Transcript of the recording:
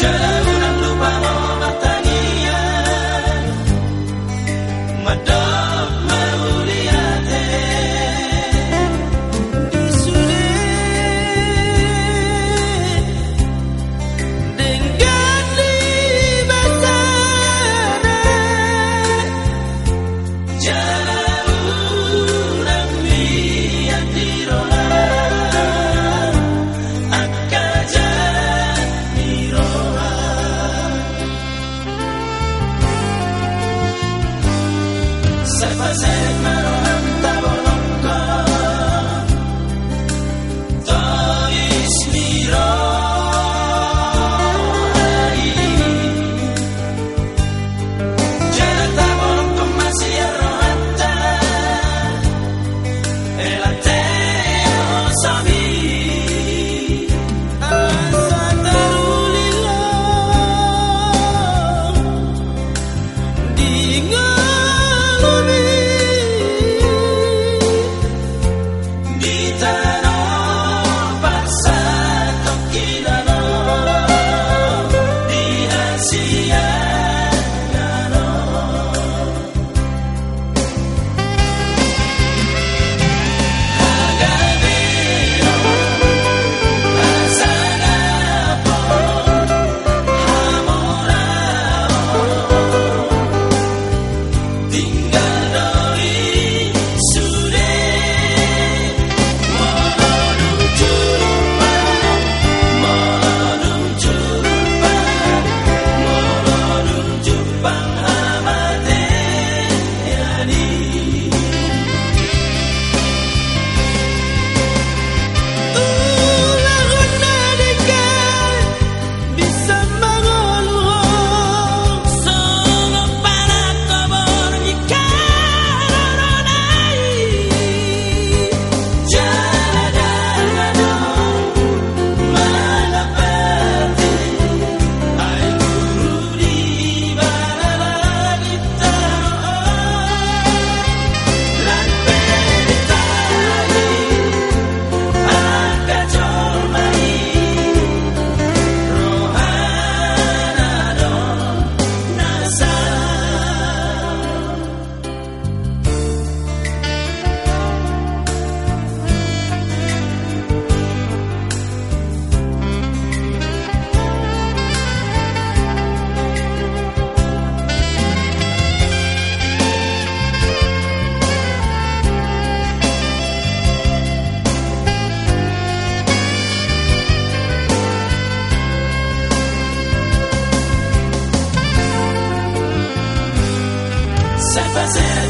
Jalan fazer. sem fazer.